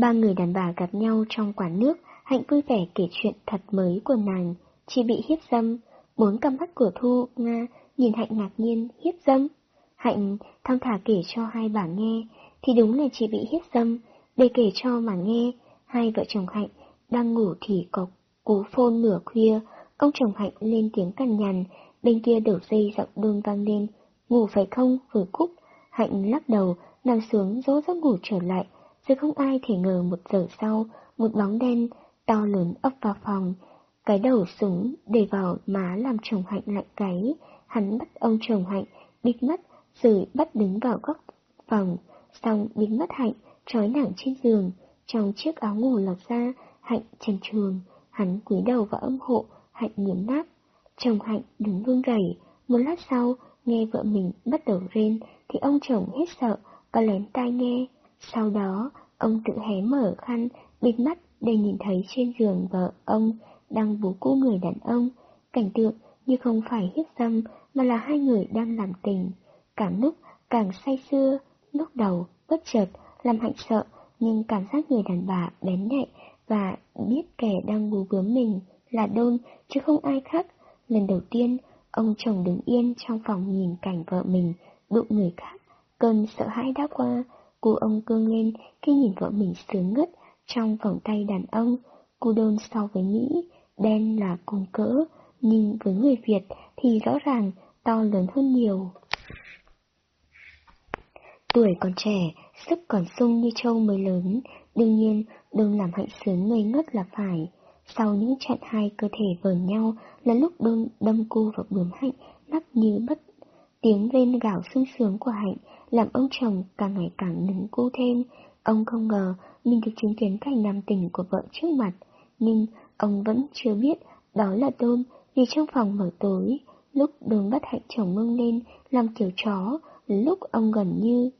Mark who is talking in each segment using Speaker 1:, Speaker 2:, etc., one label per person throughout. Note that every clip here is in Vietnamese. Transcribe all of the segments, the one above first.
Speaker 1: Ba người đàn bà gặp nhau trong quán nước, Hạnh vui vẻ kể chuyện thật mới của nàng, chỉ bị hiếp dâm. Bốn cặp mắt của Thu, Nga, nhìn Hạnh ngạc nhiên, hiếp dâm. Hạnh thong thả kể cho hai bà nghe, thì đúng là chỉ bị hiếp dâm, để kể cho mà nghe. Hai vợ chồng Hạnh đang ngủ thì có cú phôn nửa khuya, ông chồng Hạnh lên tiếng cằn nhằn, bên kia đổ dây giọng đương vang lên, ngủ phải không, vừa cúc. Hạnh lắc đầu, nằm xuống dỗ giấc ngủ trở lại, rồi không ai thể ngờ một giờ sau, một bóng đen to lớn ấp vào phòng, cái đầu súng để vào má làm chồng Hạnh lạnh gáy, hắn bắt ông chồng Hạnh bịt mắt rồi bắt đứng vào góc phòng, xong biến mất Hạnh trói nàng trên giường, trong chiếc áo ngủ lọt ra, Hạnh trần trường, hắn cúi đầu vào âm hộ, Hạnh nghiến nát. Chồng Hạnh đứng run rẩy, một lát sau, nghe vợ mình bắt đầu rên, thì ông chồng hết sợ, có lén tai nghe. Sau đó, ông tự hé mở khăn, bịt mắt để nhìn thấy trên giường vợ ông đang bú cũ người đàn ông. Cảnh tượng như không phải hiếp dâm mà là hai người đang làm tình. Càng lúc càng say sưa, lúc đầu bất chợt làm hạnh sợ, nhưng cảm giác người đàn bà bén nhạy và biết kẻ đang bú bướm mình là đôn chứ không ai khác. Lần đầu tiên, ông chồng đứng yên trong phòng nhìn cảnh vợ mình đụng người khác. Cơn sợ hãi đã qua, cô ông cương lên khi nhìn vợ mình sướng ngất trong vòng tay đàn ông. Cô đơn so với Mỹ, đen là cùng cỡ, nhưng với người Việt thì rõ ràng to lớn hơn nhiều. Tuổi còn trẻ, sức còn sung như trâu mới lớn, đương nhiên đừng làm hạnh sướng ngây ngất là phải. Sau những trận hai cơ thể vờn nhau là lúc đôn đâm cô vào bướm hạnh, nắp như bất. Tiếng rên gạo sung sướng của hạnh làm ông chồng càng ngày càng nứng cô thêm. Ông không ngờ mình được chứng kiến cảnh nam tình của vợ trước mặt, nhưng ông vẫn chưa biết đó là đôn vì trong phòng mở tối, lúc đồn bắt hạnh chồng mưng lên làm kiểu chó, lúc ông gần như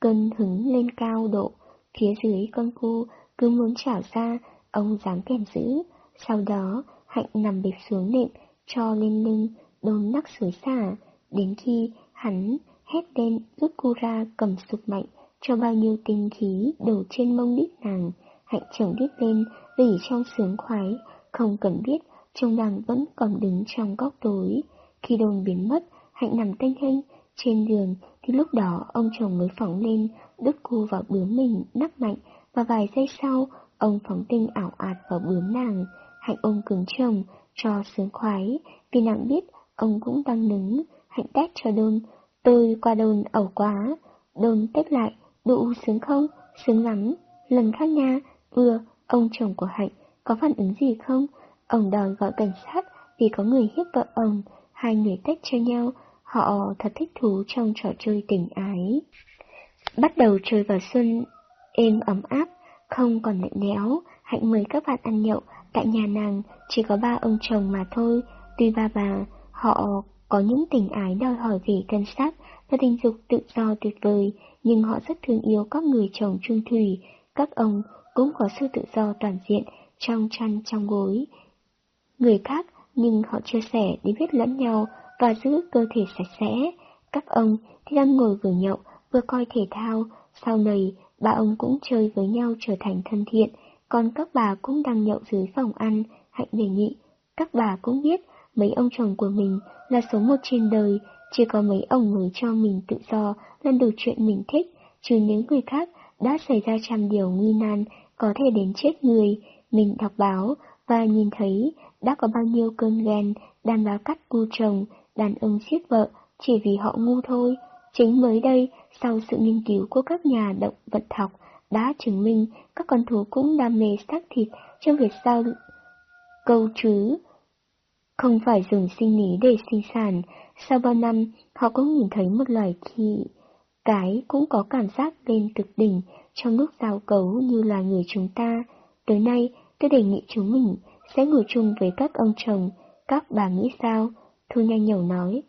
Speaker 1: cơn hứng lên cao độ, phía dưới con cu cứ muốn trảo ra, ông dám kèm giữ. Sau đó, hạnh nằm bệt xuống nệm, cho lên lưng, đôn nắc xối xả, đến khi hắn hét lên rút cô ra cầm sụp mạnh, cho bao nhiêu tinh khí đổ trên mông đít nàng. Hạnh chồng đít lên, vì trong sướng khoái, không cần biết, trông nàng vẫn còn đứng trong góc tối. Khi đồn biến mất, Hạnh nằm tênh hênh trên giường, thì lúc đó ông chồng mới phóng lên, đứt cô vào bướm mình, nắp mạnh, và vài giây sau, ông phóng tinh ảo ạt vào bướm nàng. Hạnh ôm cứng chồng, cho sướng khoái, vì nàng biết ông cũng đang đứng, hạnh tét cho đôn. Tôi qua đồn ẩu quá, đồn tết lại, đủ sướng không? Sướng lắm. Lần khác nha, vừa, ông chồng của Hạnh, có phản ứng gì không? Ông đòi gọi cảnh sát vì có người hiếp vợ ông, hai người tách cho nhau, họ thật thích thú trong trò chơi tình ái. Bắt đầu chơi vào xuân, êm ấm áp, không còn lạnh lẽo, Hạnh mời các bạn ăn nhậu, tại nhà nàng chỉ có ba ông chồng mà thôi, tuy ba bà, họ có những tình ái đòi hỏi về thân sắc và tình dục tự do tuyệt vời, nhưng họ rất thương yêu các người chồng trung thủy, các ông cũng có sự tự do toàn diện trong chăn trong gối. Người khác nhưng họ chia sẻ để biết lẫn nhau và giữ cơ thể sạch sẽ. Các ông thì đang ngồi vừa nhậu vừa coi thể thao, sau này ba ông cũng chơi với nhau trở thành thân thiện, còn các bà cũng đang nhậu dưới phòng ăn, hạnh đề nghị. Các bà cũng biết mấy ông chồng của mình là số một trên đời, chỉ có mấy ông mới cho mình tự do làm được chuyện mình thích, trừ những người khác đã xảy ra trăm điều nguy nan có thể đến chết người. Mình đọc báo và nhìn thấy đã có bao nhiêu cơn ghen, đàn bà cắt cu chồng, đàn ông giết vợ chỉ vì họ ngu thôi. Chính mới đây, sau sự nghiên cứu của các nhà động vật học, đã chứng minh các con thú cũng đam mê xác thịt trong việc sao câu trứ. Không phải dùng sinh lý để sinh sản, sau bao năm họ cũng nhìn thấy một loài khi cái cũng có cảm giác lên cực đỉnh trong lúc giao cấu như là người chúng ta. Tới nay, tôi đề nghị chúng mình sẽ ngồi chung với các ông chồng, các bà nghĩ sao? Thu nhanh nhẩu nói,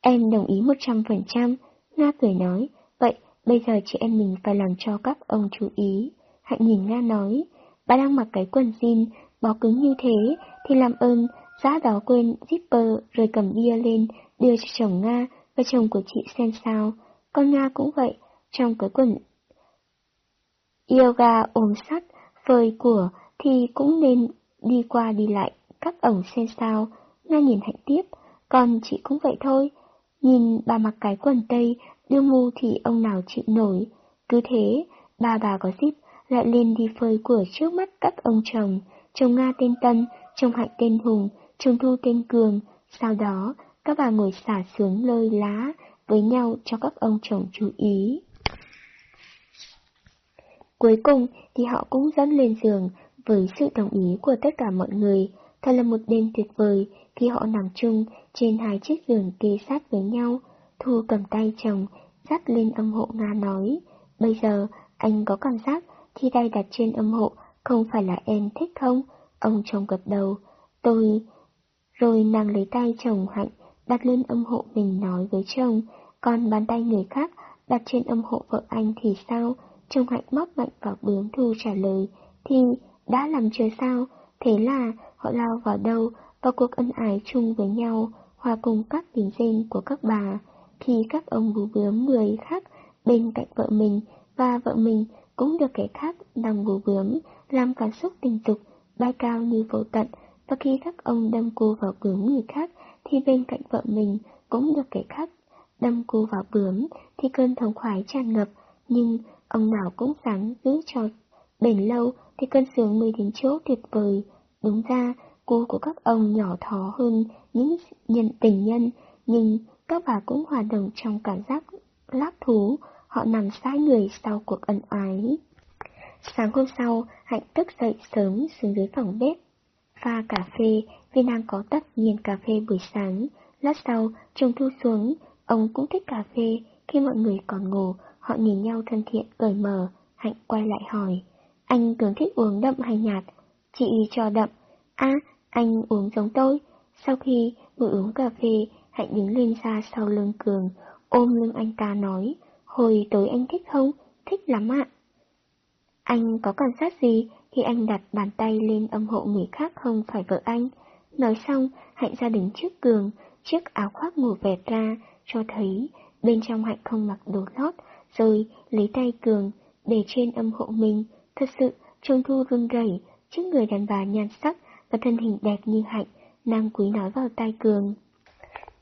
Speaker 1: em đồng ý một trăm phần trăm. Nga cười nói, vậy bây giờ chị em mình phải làm cho các ông chú ý. Hạnh nhìn Nga nói, bà đang mặc cái quần jean, bó cứng như thế, thì làm ơn, giá đó quên zipper rồi cầm bia lên, đưa cho chồng Nga và chồng của chị xem sao. Con Nga cũng vậy, trong cái quần Yoga ôm sắt, phơi của thì cũng nên đi qua đi lại, các ổng xem sao, Nga nhìn hạnh tiếp, còn chị cũng vậy thôi. Nhìn bà mặc cái quần tây, đưa ngu thì ông nào chịu nổi. Cứ thế, ba bà có zip lại lên đi phơi của trước mắt các ông chồng, chồng Nga tên Tân, chồng Hạnh tên Hùng, chồng Thu tên Cường, sau đó các bà ngồi xả sướng lơi lá với nhau cho các ông chồng chú ý. Cuối cùng thì họ cũng dẫn lên giường với sự đồng ý của tất cả mọi người. Thật là một đêm tuyệt vời khi họ nằm chung trên hai chiếc giường kê sát với nhau. Thu cầm tay chồng, dắt lên âm hộ Nga nói, bây giờ anh có cảm giác khi tay đặt trên âm hộ không phải là em thích không? Ông chồng gật đầu, tôi... Rồi nàng lấy tay chồng Hạnh đặt lên âm hộ mình nói với chồng, còn bàn tay người khác đặt trên âm hộ vợ anh thì sao? Chồng Hạnh móc mạnh vào bướm Thu trả lời, thì đã làm chưa sao? Thế là họ lao vào đâu vào cuộc ân ái chung với nhau, hòa cùng các tiếng rên của các bà. Khi các ông bú bướm người khác bên cạnh vợ mình và vợ mình cũng được kẻ khác nằm bú bướm, làm cảm xúc tình dục bay cao như vô tận, và khi các ông đâm cô vào bướm người khác, thì bên cạnh vợ mình cũng được kẻ khác đâm cô vào bướm, thì cơn thống khoái tràn ngập, nhưng ông nào cũng dám giữ cho bền lâu thì cơn sướng mới đến chỗ tuyệt vời. Đúng ra, cô của các ông nhỏ thó hơn những nhân tình nhân, nhưng các bà cũng hòa đồng trong cảm giác lác thú, họ nằm sai người sau cuộc ân ái. Sáng hôm sau, Hạnh thức dậy sớm xuống dưới phòng bếp. Pha cà phê, vì nàng có tất nhiên cà phê buổi sáng. Lát sau, trông thu xuống, ông cũng thích cà phê. Khi mọi người còn ngủ, họ nhìn nhau thân thiện, cởi mở. Hạnh quay lại hỏi, anh thường thích uống đậm hay nhạt? Chị cho đậm. À, anh uống giống tôi. Sau khi vừa uống cà phê, Hạnh đứng lên ra sau lưng Cường, ôm lưng anh ta nói, hồi tối anh thích không? Thích lắm ạ. Anh có cảm giác gì khi anh đặt bàn tay lên âm hộ người khác không phải vợ anh? Nói xong, Hạnh ra đứng trước Cường, chiếc áo khoác ngủ vẹt ra, cho thấy bên trong Hạnh không mặc đồ lót, rồi lấy tay Cường để trên âm hộ mình. Thật sự, trông thu run rẩy trước người đàn bà nhan sắc và thân hình đẹp như Hạnh, nàng quý nói vào tai Cường.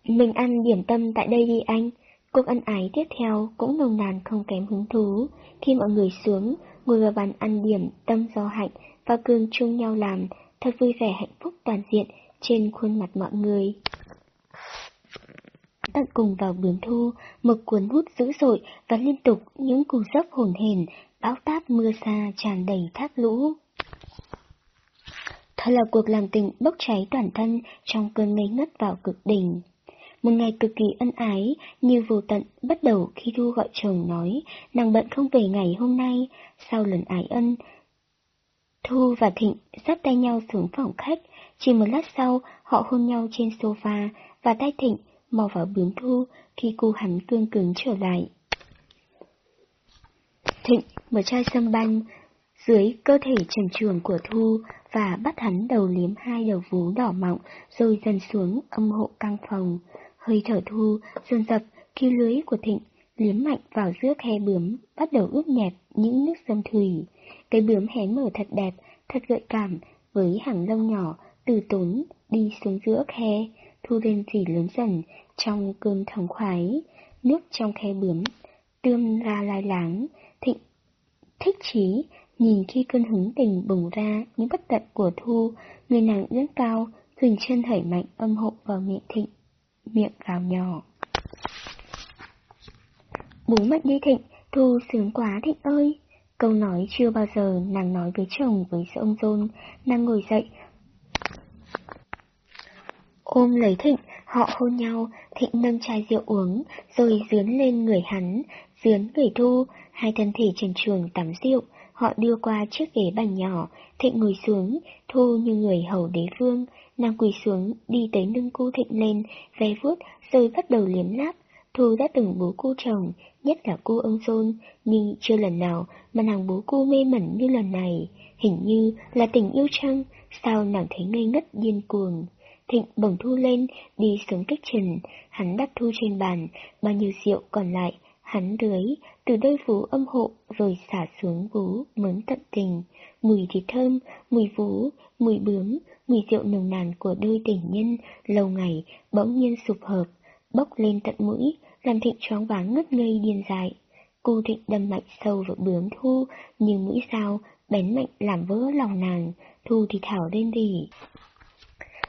Speaker 1: Mình ăn điểm tâm tại đây đi anh. Cuộc ăn ái tiếp theo cũng nồng nàn không kém hứng thú. Khi mọi người xuống, ngồi vào bàn ăn điểm tâm do Hạnh và Cường chung nhau làm, thật vui vẻ hạnh phúc toàn diện trên khuôn mặt mọi người. Tận cùng vào bướm thu, mực cuốn hút dữ dội và liên tục những cú dốc hồn hển, bão táp mưa xa tràn đầy thác lũ. Thật là cuộc làm tình bốc cháy toàn thân trong cơn ngây ngất vào cực đỉnh. Một ngày cực kỳ ân ái, như vô tận, bắt đầu khi Thu gọi chồng nói, nàng bận không về ngày hôm nay, sau lần ái ân. Thu và Thịnh dắt tay nhau xuống phòng khách, chỉ một lát sau, họ hôn nhau trên sofa, và tay Thịnh mò vào bướm Thu khi cô hắn cương cứng trở lại. Thịnh mở chai sâm banh dưới cơ thể trần truồng của Thu và bắt hắn đầu liếm hai đầu vú đỏ mọng rồi dần xuống âm hộ căng phòng. Hơi thở Thu dồn dập khi lưới của Thịnh liếm mạnh vào giữa khe bướm, bắt đầu ướp nhẹp những nước sông thủy. Cái bướm hé mở thật đẹp, thật gợi cảm, với hàng lông nhỏ, từ tốn, đi xuống giữa khe, thu lên chỉ lớn dần, trong cơn thống khoái, nước trong khe bướm, tươm ra lai láng, thịnh, thích chí, nhìn khi cơn hứng tình bùng ra những bất tận của Thu, người nàng ưỡn cao, dừng chân thảy mạnh âm hộ vào miệng thịnh, miệng gào nhỏ. Bố mất đi thịnh, Thu sướng quá thịnh ơi! Câu nói chưa bao giờ nàng nói với chồng với ông Dôn, nàng ngồi dậy. Ôm lấy thịnh, họ hôn nhau, thịnh nâng chai rượu uống, rồi dướn lên người hắn, dướn người thu, hai thân thể trần trường tắm rượu, họ đưa qua chiếc ghế bàn nhỏ, thịnh ngồi xuống, thu như người hầu đế vương, nàng quỳ xuống, đi tới nâng cô thịnh lên, ve vuốt, rồi bắt đầu liếm láp, Thu đã từng bố cô chồng, nhất là cô ông John, nhưng chưa lần nào mà nàng bố cô mê mẩn như lần này. Hình như là tình yêu chăng, sao nàng thấy ngây ngất điên cuồng. Thịnh bồng Thu lên, đi xuống cách trần, hắn đặt Thu trên bàn, bao nhiêu rượu còn lại, hắn rưới, từ đôi vú âm hộ rồi xả xuống vú mướn tận tình, mùi thịt thơm, mùi vú, mùi bướm, mùi rượu nồng nàn của đôi tình nhân lâu ngày bỗng nhiên sụp hợp, bốc lên tận mũi, làm thịnh choáng váng ngất ngây điên dại. Cô thịnh đâm mạnh sâu vào bướm thu, như mũi dao, bén mạnh làm vỡ lòng nàng, thu thì thảo lên rỉ.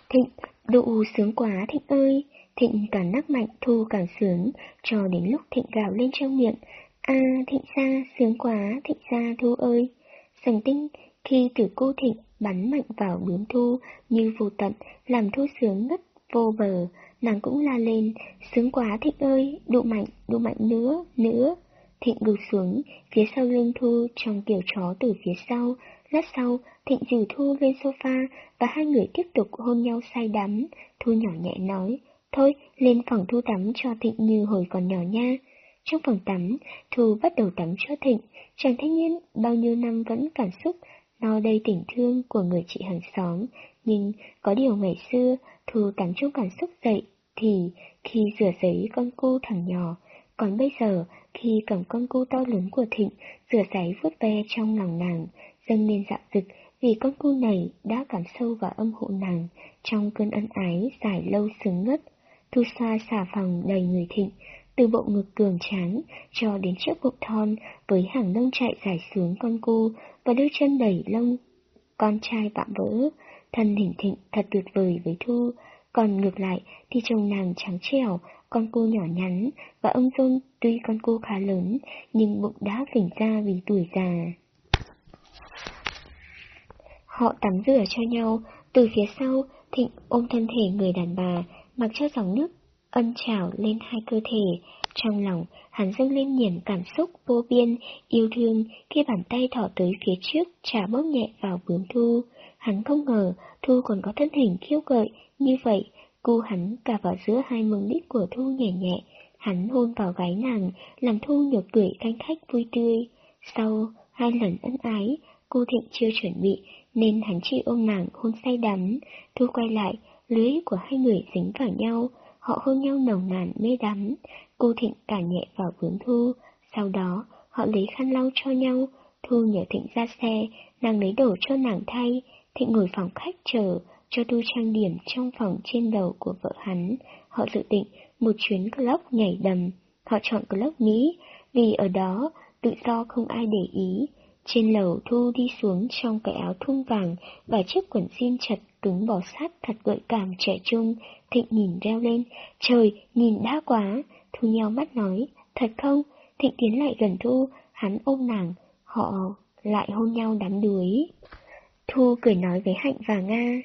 Speaker 1: Thịnh, đủ sướng quá Thịnh ơi! Thịnh càng nắc mạnh thu càng sướng, cho đến lúc Thịnh gào lên trong miệng. a Thịnh xa, sướng quá, Thịnh xa Thu ơi! Sành tinh, khi tử cô Thịnh bắn mạnh vào bướm Thu như vô tận, làm Thu sướng ngất vô bờ, nàng cũng la lên, sướng quá Thịnh ơi, đụ mạnh, đụ mạnh nữa, nữa. Thịnh gục xuống, phía sau lưng Thu trong kiểu chó từ phía sau, lát sau, Thịnh dìu Thu lên sofa và hai người tiếp tục hôn nhau say đắm. Thu nhỏ nhẹ nói, thôi, lên phòng Thu tắm cho Thịnh như hồi còn nhỏ nha. Trong phòng tắm, Thu bắt đầu tắm cho Thịnh, chàng thanh niên bao nhiêu năm vẫn cảm xúc, no đầy tình thương của người chị hàng xóm, nhưng có điều ngày xưa, Thu tắm trong cảm xúc dậy, thì khi rửa giấy con cu thằng nhỏ, còn bây giờ, khi cầm con cu to lớn của Thịnh, rửa giấy vuốt ve trong lòng nàng, dâng lên dạo dực vì con cu này đã cảm sâu vào âm hộ nàng trong cơn ân ái dài lâu sướng ngất. Thu xa xả phòng đầy người Thịnh, từ bộ ngực cường tráng cho đến chiếc bụng thon với hàng lông chạy dài xuống con cu và đôi chân đầy lông. Con trai vạm vỡ, thân hình thịnh thật tuyệt vời với Thu, còn ngược lại thì chồng nàng trắng trẻo, con cô nhỏ nhắn, và ông John tuy con cô khá lớn, nhưng bụng đã phình ra vì tuổi già. Họ tắm rửa cho nhau, từ phía sau, Thịnh ôm thân thể người đàn bà, mặc cho dòng nước ân trào lên hai cơ thể. Trong lòng, hắn dâng lên niềm cảm xúc vô biên, yêu thương khi bàn tay thỏ tới phía trước, trả bóp nhẹ vào bướm Thu. Hắn không ngờ Thu còn có thân hình khiêu gợi như vậy, cu hắn cả vào giữa hai mông đít của Thu nhẹ nhẹ, hắn hôn vào gáy nàng, làm Thu nhược cười canh khách vui tươi. Sau hai lần ân ái, cô Thịnh chưa chuẩn bị, nên hắn chỉ ôm nàng hôn say đắm. Thu quay lại, lưới của hai người dính vào nhau, họ hôn nhau nồng nàn mê đắm. Cô Thịnh cả nhẹ vào vướng Thu, sau đó họ lấy khăn lau cho nhau. Thu nhờ Thịnh ra xe, nàng lấy đồ cho nàng thay, Thịnh ngồi phòng khách chờ, cho Thu trang điểm trong phòng trên đầu của vợ hắn. Họ dự định một chuyến club nhảy đầm. Họ chọn club Mỹ, vì ở đó tự do không ai để ý. Trên lầu Thu đi xuống trong cái áo thun vàng và chiếc quần jean chật cứng bò sát thật gợi cảm trẻ trung. Thịnh nhìn reo lên, trời, nhìn đã quá. Thu nheo mắt nói, thật không? Thịnh tiến lại gần Thu, hắn ôm nàng, họ lại hôn nhau đắm đuối. Thu cười nói với Hạnh và Nga.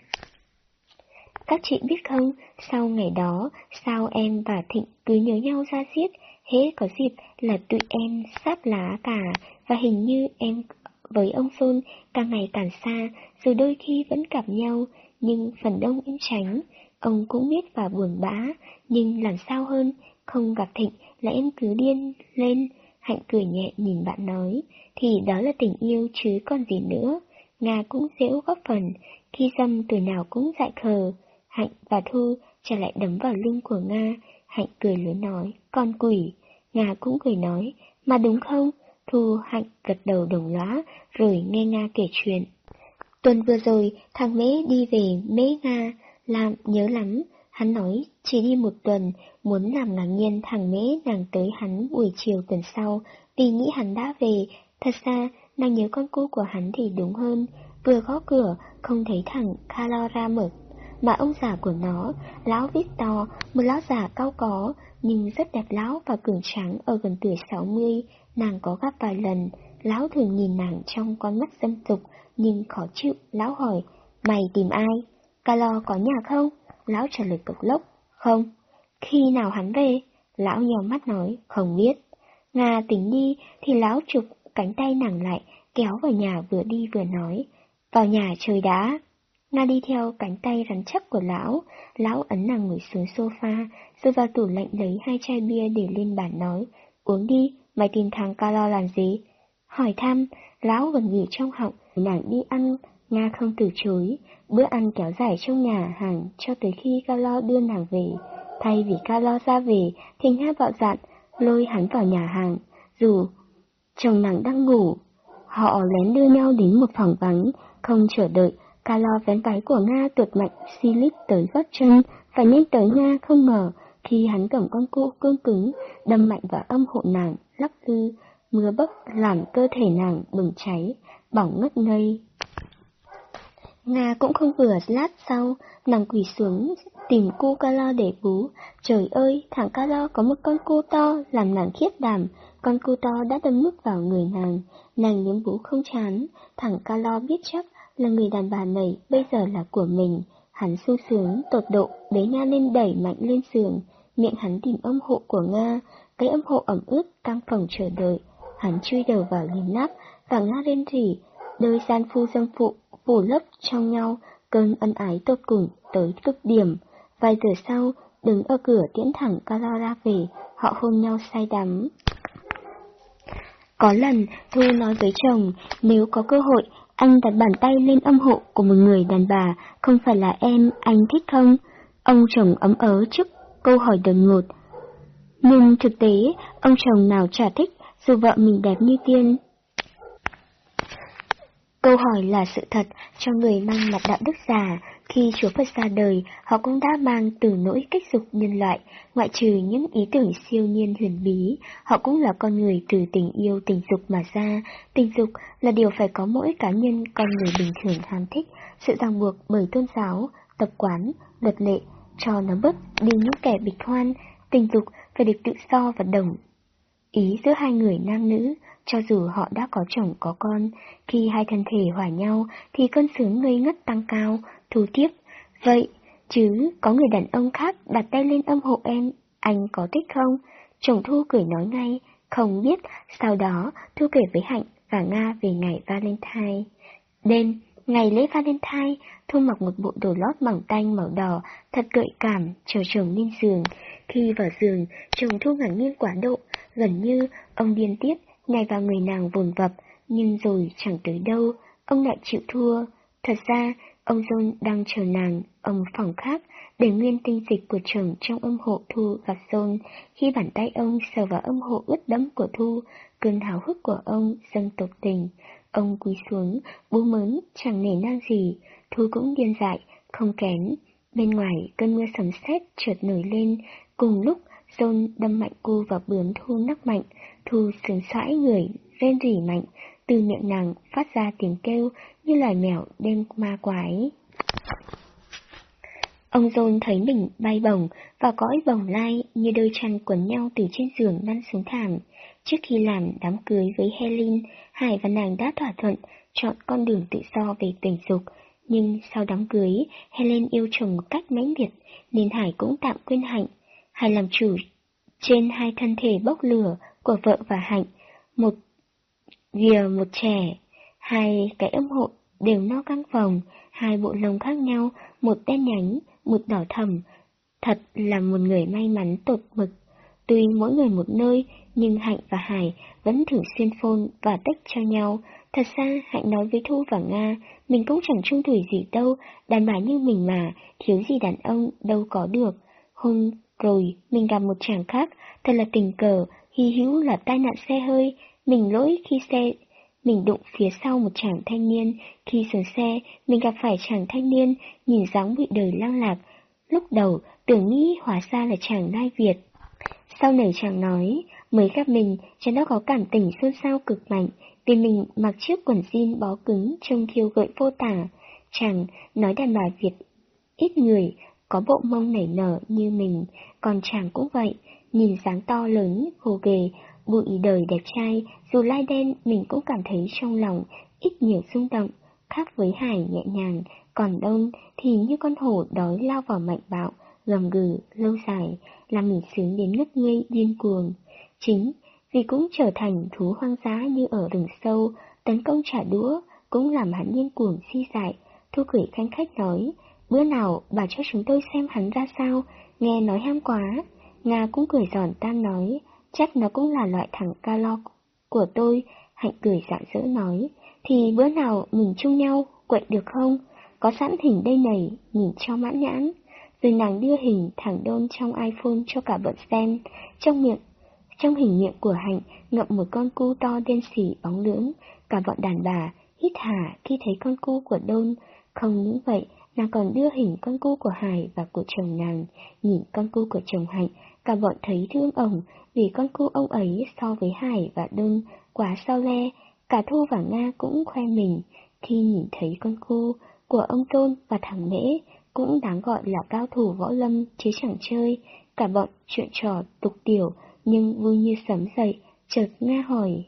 Speaker 1: Các chị biết không, sau ngày đó, sao em và Thịnh cứ nhớ nhau ra giết, hễ có dịp là tụi em sáp lá cả, và hình như em với ông Xuân càng ngày càng xa, dù đôi khi vẫn gặp nhau, nhưng phần đông im tránh. Ông cũng biết và buồn bã, nhưng làm sao hơn, không gặp Thịnh là em cứ điên lên. Hạnh cười nhẹ nhìn bạn nói, thì đó là tình yêu chứ còn gì nữa. Nga cũng dễu góp phần, khi dâm từ nào cũng dại khờ. Hạnh và Thu trở lại đấm vào lưng của Nga, Hạnh cười lớn nói, con quỷ. Nga cũng cười nói, mà đúng không? Thu Hạnh gật đầu đồng lõa, rồi nghe Nga kể chuyện. Tuần vừa rồi, thằng Mễ đi về Mễ Nga, làm nhớ lắm. Hắn nói chỉ đi một tuần, muốn làm ngạc nhiên thằng Mễ nàng tới hắn buổi chiều tuần sau, vì nghĩ hắn đã về. Thật ra, nàng nhớ con cu của hắn thì đúng hơn. Vừa gõ cửa, không thấy thằng Calora mở mà ông già của nó, lão Victor, một lão già cao có, nhưng rất đẹp lão và cường tráng ở gần tuổi 60, nàng có gặp vài lần, lão thường nhìn nàng trong con mắt dâm dục, nhưng khó chịu, lão hỏi, mày tìm ai? Calo có nhà không? Lão trả lời cực lốc, không. Khi nào hắn về? Lão nhèo mắt nói, không biết. Nga tính đi, thì lão chụp cánh tay nàng lại, kéo vào nhà vừa đi vừa nói, vào nhà chơi đá. Nga đi theo cánh tay rắn chắc của lão, lão ấn nàng ngồi xuống sofa, rồi vào tủ lạnh lấy hai chai bia để lên bàn nói, uống đi, mày tìm thằng Calo làm gì? Hỏi thăm, lão vẫn nghỉ trong họng, nàng đi ăn, Nga không từ chối, bữa ăn kéo dài trong nhà hàng cho tới khi Calo đưa nàng về. Thay vì Calo ra về, thì Nga bạo dạn, lôi hắn vào nhà hàng, dù chồng nàng đang ngủ. Họ lén đưa nhau đến một phòng vắng, không chờ đợi, Calo vén váy của Nga tuột mạnh si lít tới gót chân, và nhanh tới Nga không ngờ, khi hắn cầm con cua cương cứng, đâm mạnh vào âm hộ nàng, lắc lư, mưa bấc làm cơ thể nàng bừng cháy, bỏng ngất ngây. Nga cũng không vừa lát sau, nàng quỳ xuống tìm cô ca lo để bú. Trời ơi, thằng ca lo có một con cô to làm nàng khiếp đảm, con cô to đã đâm mức vào người nàng, nàng liếm bú không chán, thằng ca lo biết chắc là người đàn bà này bây giờ là của mình. Hắn su sướng, tột độ, bế Nga lên đẩy mạnh lên giường, miệng hắn tìm âm hộ của Nga, cái âm hộ ẩm ướt căng phồng chờ đợi. Hắn chui đầu vào liềm nắp và ngã lên rỉ, đôi gian phu dâm phụ phủ lấp trong nhau, cơn ân ái tột cùng tới cực điểm. Vài giờ sau, đứng ở cửa tiễn thẳng Calora về, họ hôn nhau say đắm. Có lần, Thu nói với chồng, nếu có cơ hội, anh đặt bàn tay lên âm hộ của một người đàn bà, không phải là em, anh thích không? Ông chồng ấm ớ trước câu hỏi đột ngột. Nhưng thực tế, ông chồng nào chả thích, dù vợ mình đẹp như tiên, Câu hỏi là sự thật cho người mang mặt đạo đức già, khi Chúa Phật ra đời, họ cũng đã mang từ nỗi cách dục nhân loại, ngoại trừ những ý tưởng siêu nhiên huyền bí, họ cũng là con người từ tình yêu tình dục mà ra. Tình dục là điều phải có mỗi cá nhân con người bình thường ham thích, sự ràng buộc bởi tôn giáo, tập quán, luật lệ, cho nó bớt đi những kẻ bịch hoan, tình dục và được tự so và đồng. Ý giữa hai người nam nữ, cho dù họ đã có chồng có con, khi hai thân thể hòa nhau thì cơn sướng ngây ngất tăng cao, thu tiếp. Vậy, chứ có người đàn ông khác đặt tay lên âm hộ em, anh có thích không? Chồng Thu cười nói ngay, không biết, sau đó Thu kể với Hạnh và Nga về ngày Valentine. Đêm, ngày lễ Valentine, Thu mặc một bộ đồ lót mỏng tanh màu đỏ, thật gợi cảm, chờ chồng lên giường. Khi vào giường, chồng Thu ngạc nhiên quá độ, gần như ông điên tiết ngay vào người nàng vồn vập, nhưng rồi chẳng tới đâu, ông lại chịu thua. Thật ra, ông John đang chờ nàng ông phòng khác để nguyên tinh dịch của chồng trong âm hộ Thu và John. Khi bàn tay ông sờ vào âm hộ ướt đẫm của Thu, cơn hào hức của ông dâng tột tình. Ông cúi xuống, bú mớn, chẳng nể nang gì, Thu cũng điên dại, không kém. Bên ngoài, cơn mưa sấm sét chợt nổi lên, cùng lúc John đâm mạnh cô vào bướm Thu nắc mạnh, Thu sướng sãi người, rên rỉ mạnh, từ miệng nàng phát ra tiếng kêu như loài mèo đêm ma quái. Ông John thấy mình bay bổng và cõi bổng lai như đôi chăn quấn nhau từ trên giường lăn xuống thảm. Trước khi làm đám cưới với Helen, Hải và nàng đã thỏa thuận chọn con đường tự do về tình dục, nhưng sau đám cưới, Helen yêu chồng một cách mãnh liệt, nên Hải cũng tạm quên Hạnh. Hải làm chủ trên hai thân thể bốc lửa của vợ và Hạnh, một ghìa một trẻ, hai cái âm hộ đều no căng phòng, hai bộ lông khác nhau, một đen nhánh, một đỏ thầm. Thật là một người may mắn tột mực. Tuy mỗi người một nơi, nhưng Hạnh và Hải vẫn thường xuyên phôn và tách cho nhau. Thật ra, Hạnh nói với Thu và Nga, mình cũng chẳng trung thủy gì đâu, đàn bà như mình mà, thiếu gì đàn ông, đâu có được. Hôm rồi, mình gặp một chàng khác, thật là tình cờ, hy hữu là tai nạn xe hơi, mình lỗi khi xe mình đụng phía sau một chàng thanh niên, khi sửa xe, mình gặp phải chàng thanh niên, nhìn dáng bị đời lăng lạc. Lúc đầu, tưởng nghĩ hóa ra là chàng đai Việt. Sau này chàng nói, mới gặp mình, chàng đã có cảm tình xôn xao cực mạnh, vì mình mặc chiếc quần jean bó cứng trông thiêu gợi vô tả. Chàng nói đàn bà Việt ít người, có bộ mông nảy nở như mình, còn chàng cũng vậy, nhìn dáng to lớn, hồ ghề, bụi đời đẹp trai, dù lai đen mình cũng cảm thấy trong lòng ít nhiều rung động, khác với hải nhẹ nhàng, còn đông thì như con hổ đói lao vào mạnh bạo, gầm gừ, lâu dài, làm mình sướng đến ngất ngây điên cuồng. Chính vì cũng trở thành thú hoang dã như ở rừng sâu, tấn công trả đũa, cũng làm hắn điên cuồng si dại. Thu quỷ khanh khách nói, bữa nào bà cho chúng tôi xem hắn ra sao, nghe nói ham quá. Nga cũng cười giòn tan nói, chắc nó cũng là loại thằng ca lo của tôi. Hạnh cười dạng dỡ nói, thì bữa nào mình chung nhau, quậy được không? Có sẵn hình đây này, nhìn cho mãn nhãn. Rồi nàng đưa hình thẳng đôn trong iPhone cho cả bọn xem, trong miệng Trong hình miệng của Hạnh ngậm một con cu to đen xỉ bóng lưỡng, cả bọn đàn bà hít hà khi thấy con cu của Đôn. Không những vậy, nàng còn đưa hình con cu của Hải và của chồng nàng. Nhìn con cu của chồng Hạnh, cả bọn thấy thương ông, vì con cu ông ấy so với Hải và Đôn quá sao le. Cả Thu và Nga cũng khoe mình khi nhìn thấy con cu của ông Tôn và thằng Mễ cũng đáng gọi là cao thủ võ lâm chứ chẳng chơi. Cả bọn chuyện trò tục tiểu nhưng vui như sấm dậy, chợt Nga hỏi.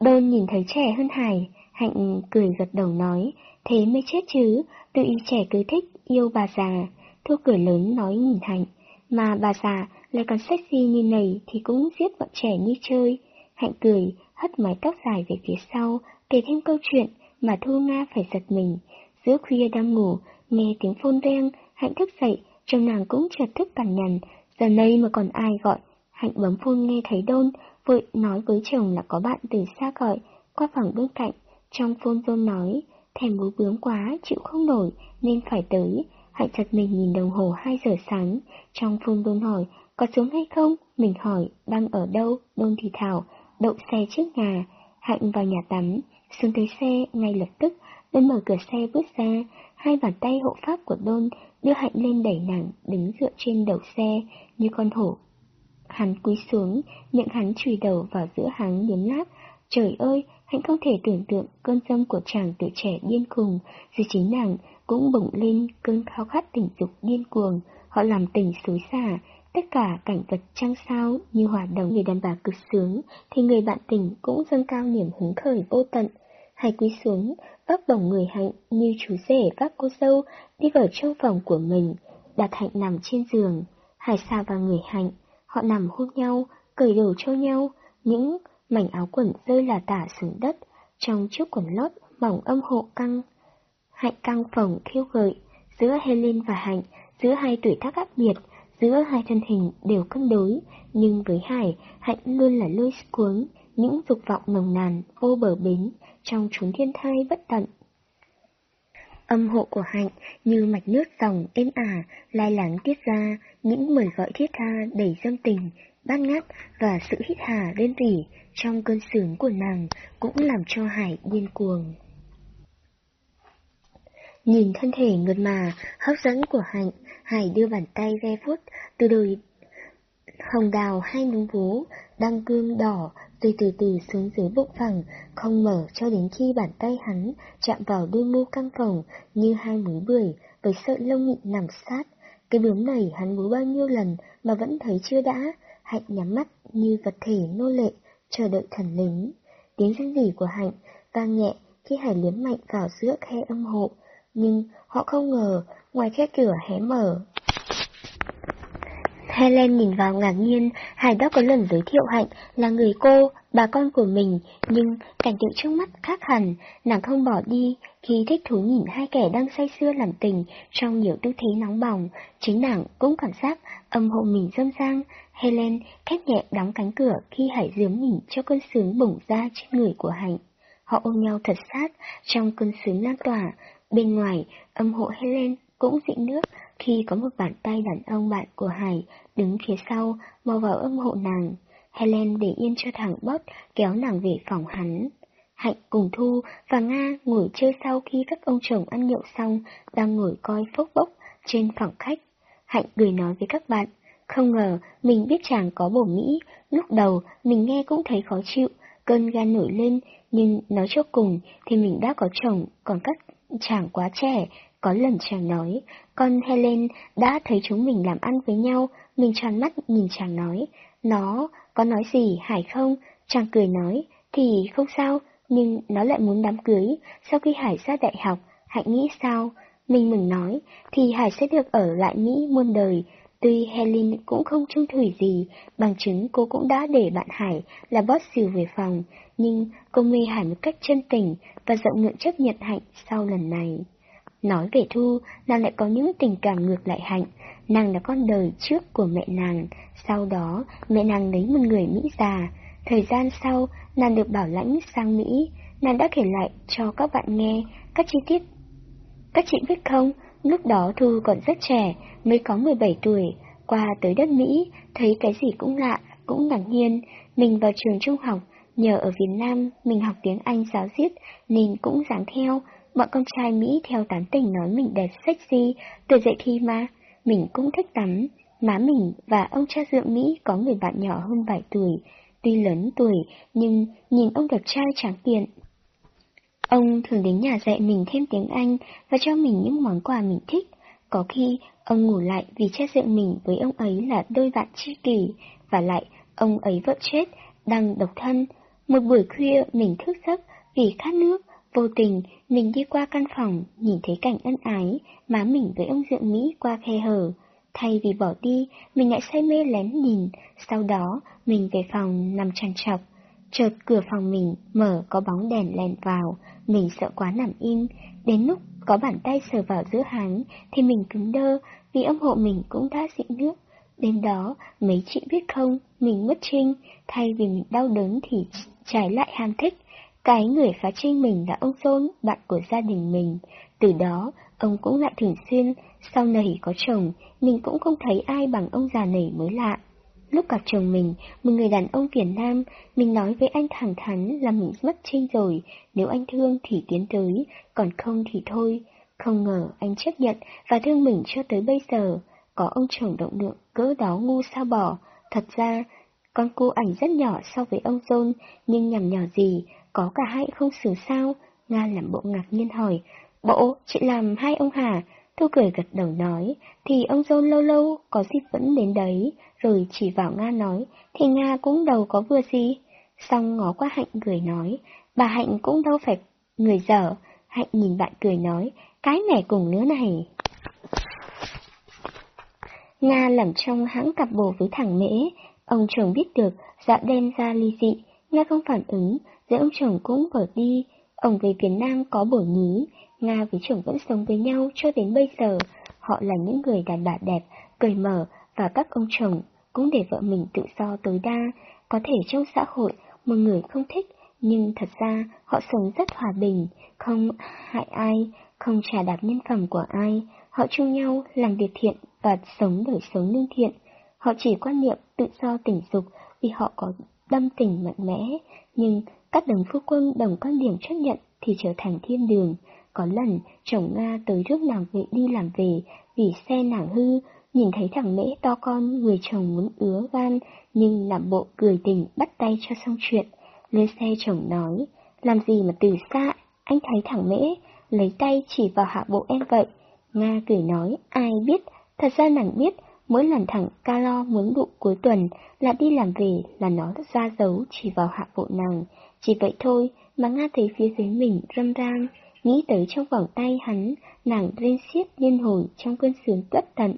Speaker 1: Đôn nhìn thấy trẻ hơn Hải, Hạnh cười gật đầu nói, thế mới chết chứ, tự ý trẻ cứ thích, yêu bà già. Thu cười lớn nói nhìn Hạnh, mà bà già lại còn sexy như này thì cũng giết bọn trẻ như chơi. Hạnh cười, hất mái tóc dài về phía sau, kể thêm câu chuyện mà Thu Nga phải giật mình. Giữa khuya đang ngủ, nghe tiếng phôn reng, Hạnh thức dậy, trong nàng cũng chợt thức cằn nhằn, giờ này mà còn ai gọi. Hạnh bấm phôn nghe thấy đôn, vội nói với chồng là có bạn từ xa gọi, qua phòng bên cạnh, trong phôn rôn nói, thèm bú bướm quá, chịu không nổi, nên phải tới. Hạnh giật mình nhìn đồng hồ 2 giờ sáng, trong phương rôn hỏi, có xuống hay không? Mình hỏi, đang ở đâu? Đôn thì thảo, đậu xe trước nhà. Hạnh vào nhà tắm, xuống tới xe ngay lập tức, Đôn mở cửa xe bước ra, hai bàn tay hộ pháp của Đôn đưa Hạnh lên đẩy nàng, đứng dựa trên đầu xe như con hổ. Hắn cúi xuống, miệng hắn chùi đầu vào giữa hắn liếm lát Trời ơi, Hạnh không thể tưởng tượng cơn dâm của chàng tuổi trẻ điên cùng, dù chính nàng cũng bỗng lên cơn khao khát tình dục điên cuồng, họ làm tình xối xả, tất cả cảnh vật trăng sao như hòa đồng người đàn bà cực sướng, thì người bạn tình cũng dâng cao niềm hứng khởi vô tận. Hai quý xuống, vác bổng người hạnh như chú rể vác cô dâu đi vào trong phòng của mình, đặt hạnh nằm trên giường. Hải xa và người hạnh, họ nằm hôn nhau, cởi đồ cho nhau, những mảnh áo quần rơi là tả xuống đất, trong chiếc quần lót mỏng âm hộ căng. Hạnh căng phòng khiêu gợi, giữa Helen và Hạnh, giữa hai tuổi tác khác biệt, giữa hai thân hình đều cân đối, nhưng với Hải, Hạnh luôn là lôi cuống, những dục vọng nồng nàn, vô bờ bến, trong chốn thiên thai bất tận. Âm hộ của Hạnh như mạch nước dòng êm ả, lai láng tiết ra những mời gọi thiết tha đầy dâm tình, bát ngát và sự hít hà lên rỉ trong cơn sướng của nàng cũng làm cho Hải điên cuồng. Nhìn thân thể ngợt mà, hấp dẫn của Hạnh, Hải đưa bàn tay ve vuốt từ đôi hồng đào hai núm vú, đăng cương đỏ, rồi từ từ xuống dưới bụng phẳng, không mở cho đến khi bàn tay hắn chạm vào đôi mu căng phồng như hai múi bưởi với sợi lông mịn nằm sát. Cái bướm này hắn bú bao nhiêu lần mà vẫn thấy chưa đã, hạnh nhắm mắt như vật thể nô lệ, chờ đợi thần lính. Tiếng rên rỉ của hạnh vang nhẹ khi hải liếm mạnh vào giữa khe âm hộ, nhưng họ không ngờ ngoài khe cửa hé mở. Helen nhìn vào ngạc nhiên, Hải đã có lần giới thiệu Hạnh là người cô, bà con của mình, nhưng cảnh tượng trước mắt khác hẳn, nàng không bỏ đi khi thích thú nhìn hai kẻ đang say sưa làm tình trong nhiều tư thế nóng bỏng, chính nàng cũng cảm giác âm hộ mình dâm sang, Helen khép nhẹ đóng cánh cửa khi Hải dướm nhìn cho cơn sướng bùng ra trên người của Hạnh. Họ ôm nhau thật sát trong cơn sướng lan tỏa, bên ngoài âm hộ Helen cũng dịnh nước khi có một bàn tay đàn ông bạn của Hải đứng phía sau, mò vào âm hộ nàng. Helen để yên cho thằng bót kéo nàng về phòng hắn. Hạnh cùng Thu và Nga ngồi chơi sau khi các ông chồng ăn nhậu xong, đang ngồi coi phốc bốc trên phòng khách. Hạnh cười nói với các bạn, không ngờ mình biết chàng có bổ Mỹ, lúc đầu mình nghe cũng thấy khó chịu, cơn gan nổi lên, nhưng nói cho cùng thì mình đã có chồng, còn các chàng quá trẻ, có lần chàng nói, con Helen đã thấy chúng mình làm ăn với nhau, mình tròn mắt nhìn chàng nói, nó có nói gì Hải không? Chàng cười nói, thì không sao, nhưng nó lại muốn đám cưới, sau khi Hải ra đại học, Hạnh nghĩ sao? Mình mừng nói, thì Hải sẽ được ở lại Mỹ muôn đời. Tuy Helen cũng không trung thủy gì, bằng chứng cô cũng đã để bạn Hải là boss xìu về phòng, nhưng cô mê Hải một cách chân tình và rộng lượng chấp nhận Hạnh sau lần này. Nói về Thu, nàng lại có những tình cảm ngược lại Hạnh. Nàng là con đời trước của mẹ nàng, sau đó mẹ nàng lấy một người Mỹ già. Thời gian sau, nàng được bảo lãnh sang Mỹ, nàng đã kể lại cho các bạn nghe các chi tiết. Các chị biết không, lúc đó Thu còn rất trẻ, mới có 17 tuổi, qua tới đất Mỹ, thấy cái gì cũng lạ, cũng ngạc nhiên, mình vào trường trung học, nhờ ở Việt Nam mình học tiếng Anh giáo diết nên cũng dáng theo. Bọn con trai Mỹ theo tán tỉnh nói mình đẹp sexy, từ dậy thì mà, mình cũng thích tắm. Má mình và ông cha dượng Mỹ có người bạn nhỏ hơn 7 tuổi, tuy lớn tuổi nhưng nhìn ông đẹp trai tráng kiện. Ông thường đến nhà dạy mình thêm tiếng Anh và cho mình những món quà mình thích. Có khi ông ngủ lại vì cha dượng mình với ông ấy là đôi bạn tri kỷ, và lại ông ấy vợ chết, đang độc thân. Một buổi khuya mình thức giấc vì khát nước, vô tình mình đi qua căn phòng, nhìn thấy cảnh ân ái, má mình với ông dượng Mỹ qua khe hở. Thay vì bỏ đi, mình lại say mê lén nhìn, sau đó mình về phòng nằm trằn trọc. Chợt cửa phòng mình mở có bóng đèn lèn vào, mình sợ quá nằm im, đến lúc có bàn tay sờ vào giữa hắn, thì mình cứng đơ vì ông hộ mình cũng đã dị nước. Đêm đó, mấy chị biết không, mình mất trinh, thay vì mình đau đớn thì trái lại ham thích. Cái người phá trinh mình là ông John, bạn của gia đình mình. Từ đó, ông cũng lại thường xuyên, sau này có chồng, mình cũng không thấy ai bằng ông già này mới lạ. Lúc gặp chồng mình, một người đàn ông Việt Nam, mình nói với anh thẳng thắn là mình mất trinh rồi, nếu anh thương thì tiến tới, còn không thì thôi. Không ngờ anh chấp nhận và thương mình cho tới bây giờ, có ông chồng động lượng cỡ đó ngu sao bỏ. Thật ra, con cô ảnh rất nhỏ so với ông John, nhưng nhằm nhỏ gì, có cả hai không xử sao? Nga làm bộ ngạc nhiên hỏi, bộ, chị làm hai ông hả? Tôi cười gật đầu nói, thì ông dâu lâu lâu có dịp vẫn đến đấy, rồi chỉ vào Nga nói, thì Nga cũng đâu có vừa gì. Xong ngó qua Hạnh cười nói, bà Hạnh cũng đâu phải người dở. Hạnh nhìn bạn cười nói, cái này cùng nữa này. Nga lẩm trong hãng cặp bồ với thằng Mễ, ông chồng biết được, dạ đen ra ly dị, Nga không phản ứng, giữa ông chồng cũng bỏ đi, ông về Việt Nam có bổ nhí, Nga với chồng vẫn sống với nhau cho đến bây giờ, họ là những người đàn bà đẹp, cởi mở, và các ông chồng cũng để vợ mình tự do tối đa, có thể trong xã hội một người không thích, nhưng thật ra họ sống rất hòa bình, không hại ai, không trả đạp nhân phẩm của ai, họ chung nhau làm việc thiện và sống đời sống lương thiện. Họ chỉ quan niệm tự do tình dục vì họ có đâm tình mạnh mẽ, nhưng các đồng phu quân đồng quan điểm chấp nhận thì trở thành thiên đường. Có lần, chồng Nga tới trước nàng vệ đi làm về vì xe nàng hư, nhìn thấy thằng mễ to con, người chồng muốn ứa gan, nhưng làm bộ cười tình bắt tay cho xong chuyện. Lên xe chồng nói, làm gì mà từ xa, anh thấy thằng mễ, lấy tay chỉ vào hạ bộ em vậy. Nga cười nói, ai biết, thật ra nàng biết, mỗi lần thằng ca lo muốn bụng cuối tuần là đi làm về là nó ra dấu chỉ vào hạ bộ nàng. Chỉ vậy thôi mà Nga thấy phía dưới mình râm ran, nghĩ tới trong vòng tay hắn, nàng rên xiết liên hồi trong cơn sướng bất tận.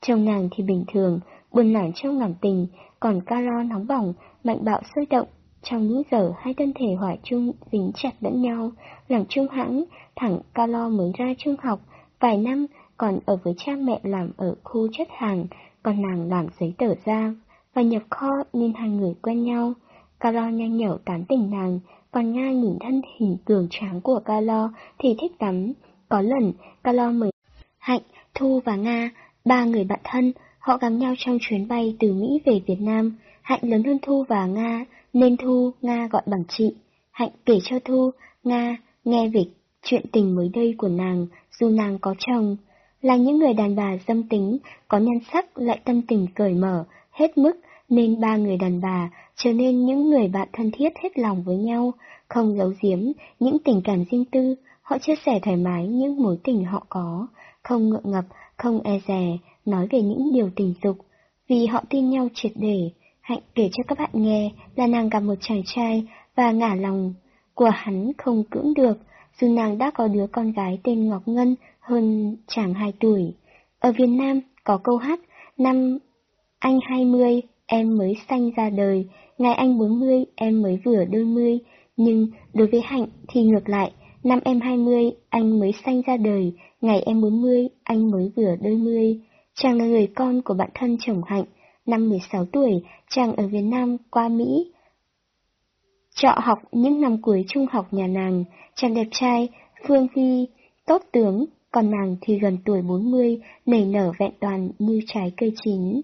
Speaker 1: Trong nàng thì bình thường, buồn nản trong lòng tình, còn caro nóng bỏng, mạnh bạo sôi động. Trong những giờ hai thân thể hỏa chung dính chặt lẫn nhau, làm chung hãng, thẳng ca mới ra trung học, vài năm còn ở với cha mẹ làm ở khu chất hàng, còn nàng làm giấy tờ ra, và nhập kho nên hai người quen nhau. Ca nhanh nhở tán tỉnh nàng, còn Nga nhìn thân hình cường tráng của Ca lo thì thích lắm. Có lần, Ca lo mới Hạnh, Thu và Nga Ba người bạn thân, họ gặp nhau trong chuyến bay từ Mỹ về Việt Nam. Hạnh lớn hơn Thu và Nga, nên Thu, Nga gọi bằng chị. Hạnh kể cho Thu, Nga, nghe về chuyện tình mới đây của nàng, dù nàng có chồng. Là những người đàn bà dâm tính, có nhan sắc lại tâm tình cởi mở, hết mức, nên ba người đàn bà trở nên những người bạn thân thiết hết lòng với nhau, không giấu giếm những tình cảm riêng tư, họ chia sẻ thoải mái những mối tình họ có, không ngượng ngập không e dè nói về những điều tình dục, vì họ tin nhau triệt để. Hạnh kể cho các bạn nghe là nàng gặp một chàng trai và ngả lòng của hắn không cưỡng được, dù nàng đã có đứa con gái tên Ngọc Ngân hơn chàng 2 tuổi. Ở Việt Nam có câu hát năm anh 20 em mới sanh ra đời, ngày anh 40 em mới vừa đôi mươi, nhưng đối với Hạnh thì ngược lại, năm em 20 anh mới sanh ra đời, Ngày em 40, anh mới vừa đôi mươi. Chàng là người con của bạn thân chồng Hạnh. Năm 16 tuổi, chàng ở Việt Nam qua Mỹ. Trọ học những năm cuối trung học nhà nàng, chàng đẹp trai, phương phi, tốt tướng, còn nàng thì gần tuổi 40, nảy nở vẹn toàn như trái cây chín.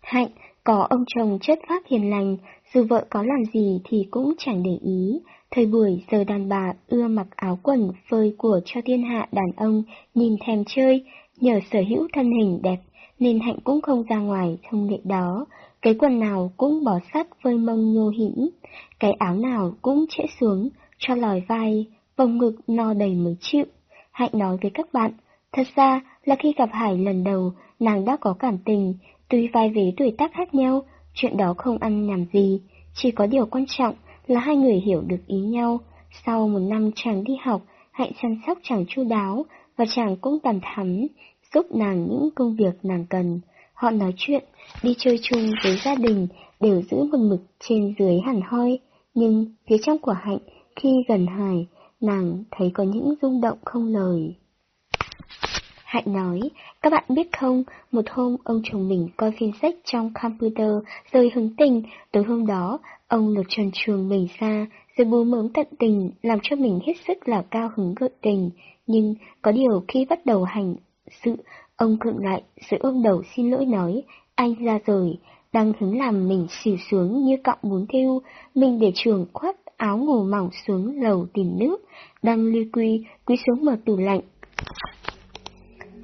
Speaker 1: Hạnh có ông chồng chất phác hiền lành, dù vợ có làm gì thì cũng chẳng để ý. Thời buổi giờ đàn bà ưa mặc áo quần phơi của cho thiên hạ đàn ông nhìn thèm chơi, nhờ sở hữu thân hình đẹp nên Hạnh cũng không ra ngoài thông lệ đó. Cái quần nào cũng bỏ sắt phơi mông nhô hĩnh, cái áo nào cũng trễ xuống, cho lòi vai, vòng ngực no đầy mới chịu. Hạnh nói với các bạn, thật ra là khi gặp Hải lần đầu, nàng đã có cảm tình, tuy vai vế tuổi tác khác nhau, chuyện đó không ăn làm gì, chỉ có điều quan trọng là hai người hiểu được ý nhau. Sau một năm chàng đi học, Hạnh chăm sóc chàng chu đáo, và chàng cũng tầm thắm, giúp nàng những công việc nàng cần. Họ nói chuyện, đi chơi chung với gia đình, đều giữ một mực trên dưới hẳn hoi, nhưng phía trong của Hạnh, khi gần Hải, nàng thấy có những rung động không lời. Hạnh nói, các bạn biết không, một hôm ông chồng mình coi phim sách trong computer rồi hứng tình, tối hôm đó, ông lột trần trường mình ra, rồi bú mớm tận tình, làm cho mình hết sức là cao hứng gợi tình. Nhưng có điều khi bắt đầu hành sự, ông cưỡng lại, sự ôm đầu xin lỗi nói, anh ra rồi, đang hứng làm mình xỉu xuống như cọng muốn thiêu, mình để trường khoác áo ngủ mỏng xuống lầu tìm nước, đang lưu quy, quý xuống mở tủ lạnh.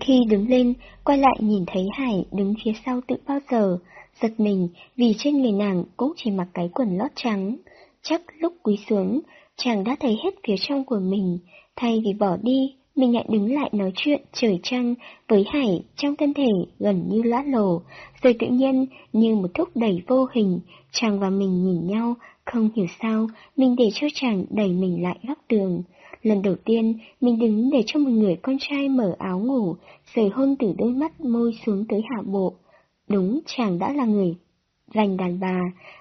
Speaker 1: Khi đứng lên, quay lại nhìn thấy Hải đứng phía sau tự bao giờ, giật mình vì trên người nàng cũng chỉ mặc cái quần lót trắng. Chắc lúc quý xuống, chàng đã thấy hết phía trong của mình, thay vì bỏ đi, mình lại đứng lại nói chuyện trời trăng với Hải trong thân thể gần như lõa lồ, rồi tự nhiên như một thúc đẩy vô hình, chàng và mình nhìn nhau, không hiểu sao, mình để cho chàng đẩy mình lại góc tường. Lần đầu tiên, mình đứng để cho một người con trai mở áo ngủ, rời hôn từ đôi mắt môi xuống tới hạ bộ. Đúng, chàng đã là người dành đàn bà,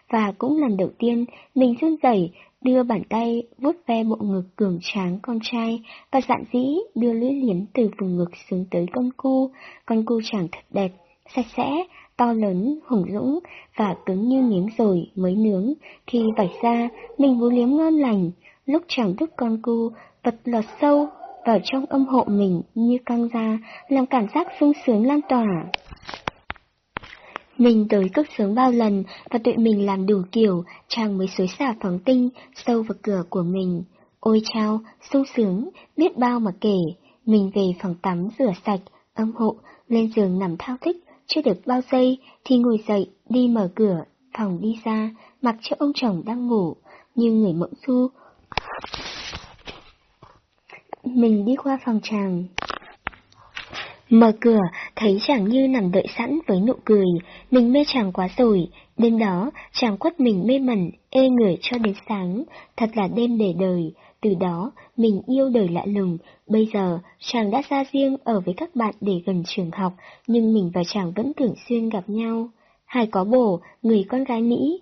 Speaker 1: và cũng lần đầu tiên mình run rẩy đưa bàn tay vuốt ve bộ ngực cường tráng con trai và dạn dĩ đưa lưỡi liếm từ vùng ngực xuống tới con cu. Con cu chàng thật đẹp, sạch sẽ, to lớn, hùng dũng và cứng như miếng rồi mới nướng. Khi vạch ra, mình vú liếm ngon lành, lúc chàng thức con cu vật lọt sâu vào trong âm hộ mình như căng ra, làm cảm giác sung sướng lan tỏa. Mình tới cước sướng bao lần và tụi mình làm đủ kiểu, chàng mới xối xả phóng tinh sâu vào cửa của mình. Ôi chao, sung sướng, biết bao mà kể. Mình về phòng tắm rửa sạch, âm hộ, lên giường nằm thao thích, chưa được bao giây thì ngồi dậy, đi mở cửa, phòng đi ra, mặc cho ông chồng đang ngủ, như người mộng du. Mình đi qua phòng chàng. Mở cửa, thấy chàng như nằm đợi sẵn với nụ cười, mình mê chàng quá rồi, đêm đó chàng quất mình mê mẩn, ê người cho đến sáng, thật là đêm để đời, từ đó mình yêu đời lạ lùng, bây giờ chàng đã ra riêng ở với các bạn để gần trường học, nhưng mình và chàng vẫn thường xuyên gặp nhau. Hai có bồ, người con gái Mỹ.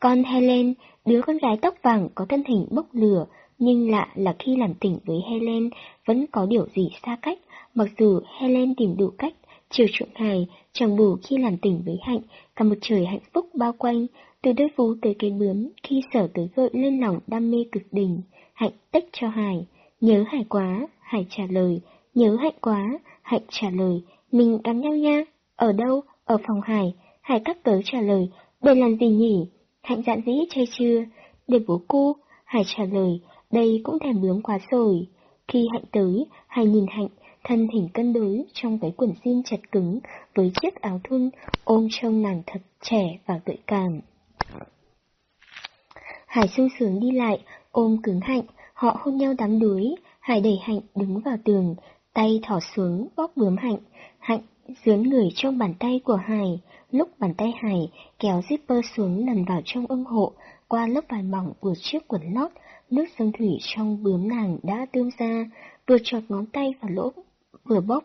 Speaker 1: Con Helen, đứa con gái tóc vàng có thân hình bốc lửa, nhưng lạ là khi làm tỉnh với Helen vẫn có điều gì xa cách, mặc dù Helen tìm đủ cách chiều chuộng hài, chẳng bù khi làm tỉnh với Hạnh, cả một trời hạnh phúc bao quanh, từ đôi vú tới cây bướm, khi sở tới gợi lên lòng đam mê cực đỉnh. Hạnh tích cho Hải, nhớ Hải quá, Hải trả lời, nhớ Hạnh quá, Hạnh trả lời, mình gắn nhau nha, ở đâu, ở phòng Hải, Hải cắt cớ trả lời, để làm gì nhỉ? Hạnh dạn dĩ chơi chưa? Để bố cô, Hải trả lời, đây cũng thèm bướm quá rồi. Khi Hạnh tới, Hải nhìn Hạnh, thân hình cân đối trong cái quần jean chặt cứng với chiếc áo thun ôm trông nàng thật trẻ và gợi cảm. Hải sung sướng đi lại, ôm cứng Hạnh, họ hôn nhau đám đuối, Hải đẩy Hạnh đứng vào tường, tay thỏ xuống bóp bướm Hạnh, Hạnh dướn người trong bàn tay của Hải, lúc bàn tay Hải kéo zipper xuống nằm vào trong âm hộ, qua lớp vải mỏng của chiếc quần lót, nước sông thủy trong bướm nàng đã tươm ra, vừa chọt ngón tay vào lỗ, vừa bóp,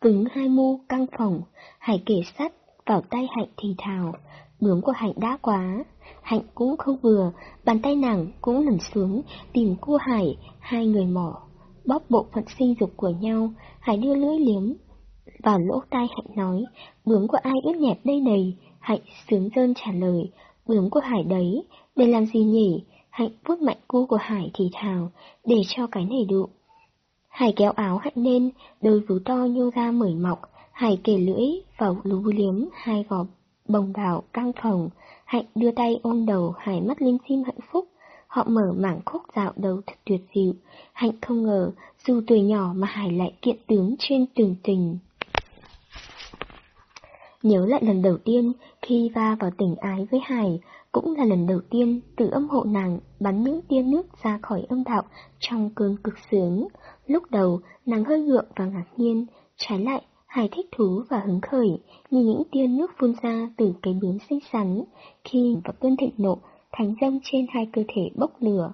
Speaker 1: cứng hai mu căng phòng, Hải kể sắt vào tay Hạnh thì thào, bướm của Hạnh đã quá, Hạnh cũng không vừa, bàn tay nàng cũng nằm xuống, tìm cua Hải, hai người mỏ, bóp bộ phận sinh dục của nhau, Hải đưa lưỡi liếm, vào lỗ tai Hạnh nói, bướm của ai ướt nhẹp đây này, Hạnh sướng dơn trả lời, bướm của Hải đấy, để làm gì nhỉ? Hạnh vuốt mạnh cu của Hải thì thào, để cho cái này đụ. Hải kéo áo Hạnh lên, đôi vú to nhô ra mởi mọc, Hải kề lưỡi vào lú liếm hai gò bồng bào, căng phồng, Hạnh đưa tay ôm đầu, hải mắt lim dim hạnh phúc. Họ mở mảng khúc dạo đầu thật tuyệt diệu Hạnh không ngờ, dù tuổi nhỏ mà Hải lại kiện tướng trên tường tình. Nhớ lại lần đầu tiên khi va vào tình ái với Hải, cũng là lần đầu tiên từ âm hộ nàng bắn những tia nước ra khỏi âm đạo trong cơn cực sướng. Lúc đầu, nàng hơi gượng và ngạc nhiên, trái lại, hài thích thú và hứng khởi, như những tia nước phun ra từ cái bướm xinh xắn, khi vào cơn thịnh nộ, thánh dâm trên hai cơ thể bốc lửa.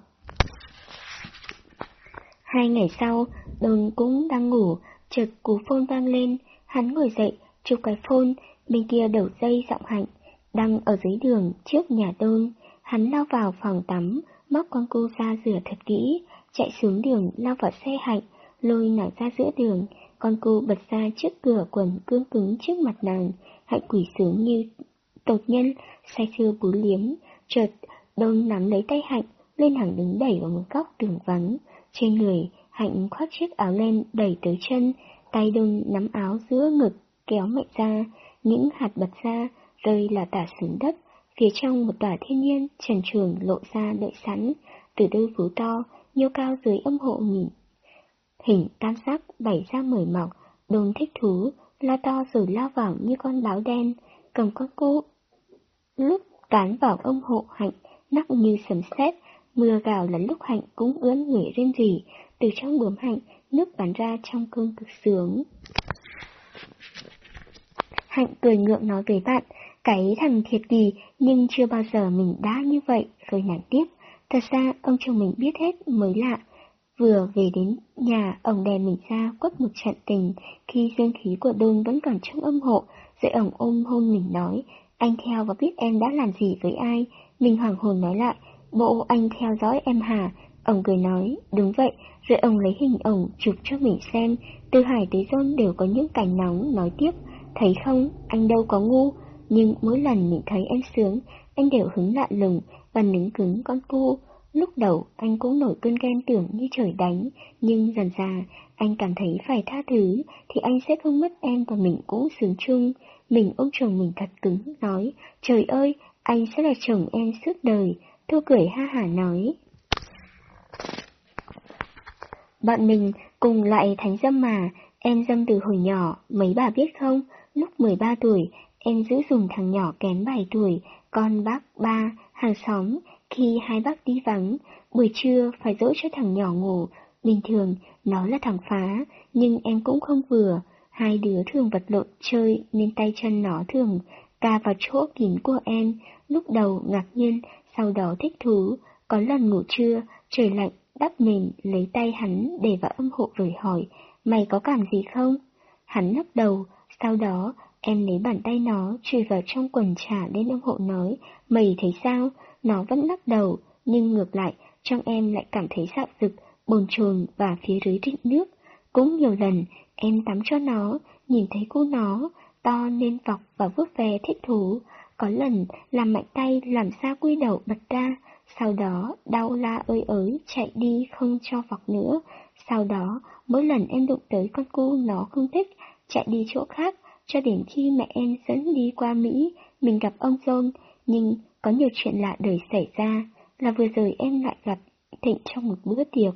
Speaker 1: Hai ngày sau, đồn cũng đang ngủ, chợt cú phôn vang lên, hắn ngồi dậy, chụp cái phôn, bên kia đầu dây giọng hạnh, đang ở dưới đường trước nhà đôn, hắn lao vào phòng tắm, móc con cô ra rửa thật kỹ, chạy xuống đường lao vào xe hạnh, lôi nàng ra giữa đường, con cô bật ra trước cửa quần cương cứng trước mặt nàng, hạnh quỷ sướng như tột nhân, say sưa bú liếm, chợt đôn nắm lấy tay hạnh, lên hàng đứng đẩy vào một góc đường vắng, trên người hạnh khoác chiếc áo len đẩy tới chân, tay đôn nắm áo giữa ngực, kéo mạnh ra, những hạt bật ra, rơi là tả xuống đất, phía trong một tòa thiên nhiên trần trường lộ ra đợi sẵn, từ đôi vú to, nhô cao dưới âm hộ nhìn. Hình tam sắc bảy ra mời mọc, đồn thích thú, la to rồi lao vào như con báo đen, cầm con cú, Lúc cán vào âm hộ hạnh, nắc như sấm sét, mưa gào là lúc hạnh cũng ướn người rên rỉ, từ trong bướm hạnh, nước bắn ra trong cơn cực sướng. Hạnh cười ngượng nói với bạn, cái thằng thiệt kỳ nhưng chưa bao giờ mình đã như vậy, rồi nàng tiếp. Thật ra ông chồng mình biết hết mới lạ. Vừa về đến nhà, ông đè mình ra quất một trận tình, khi dương khí của đôn vẫn còn trong âm hộ, rồi ông ôm hôn mình nói, anh theo và biết em đã làm gì với ai. Mình hoàng hồn nói lại, bộ anh theo dõi em hả? Ông cười nói, đúng vậy, rồi ông lấy hình ổng chụp cho mình xem, từ hải tới rôn đều có những cảnh nóng, nói tiếp, thấy không, anh đâu có ngu, nhưng mỗi lần mình thấy em sướng, anh đều hứng lạ lùng và nín cứng con cu. Lúc đầu anh cũng nổi cơn ghen tưởng như trời đánh, nhưng dần dà anh cảm thấy phải tha thứ thì anh sẽ không mất em và mình cũng sướng chung. Mình ôm chồng mình thật cứng, nói, trời ơi, anh sẽ là chồng em suốt đời. Thu cười ha hả nói. Bạn mình cùng lại thánh dâm mà, em dâm từ hồi nhỏ, mấy bà biết không? Lúc 13 tuổi, em giữ dùng thằng nhỏ kém 7 tuổi, con bác ba, hàng xóm, khi hai bác đi vắng, buổi trưa phải dỗ cho thằng nhỏ ngủ, bình thường nó là thằng phá, nhưng em cũng không vừa, hai đứa thường vật lộn chơi nên tay chân nó thường ca vào chỗ kín của em, lúc đầu ngạc nhiên, sau đó thích thú, có lần ngủ trưa, trời lạnh, đắp mền lấy tay hắn để vào âm hộ rồi hỏi, mày có cảm gì không? Hắn lắc đầu, sau đó em lấy bàn tay nó chui vào trong quần trả lên ông hộ nói, mày thấy sao? Nó vẫn lắc đầu, nhưng ngược lại, trong em lại cảm thấy dạo rực, bồn chồn và phía dưới rịnh nước. Cũng nhiều lần, em tắm cho nó, nhìn thấy cô nó, to nên vọc và vuốt ve thích thú. Có lần làm mạnh tay làm sao quy đầu bật ra, sau đó đau la ơi ới chạy đi không cho vọc nữa. Sau đó, mỗi lần em đụng tới con cu nó không thích, chạy đi chỗ khác, cho đến khi mẹ em dẫn đi qua Mỹ, mình gặp ông John, nhưng có nhiều chuyện lạ đời xảy ra, là vừa rồi em lại gặp Thịnh trong một bữa tiệc.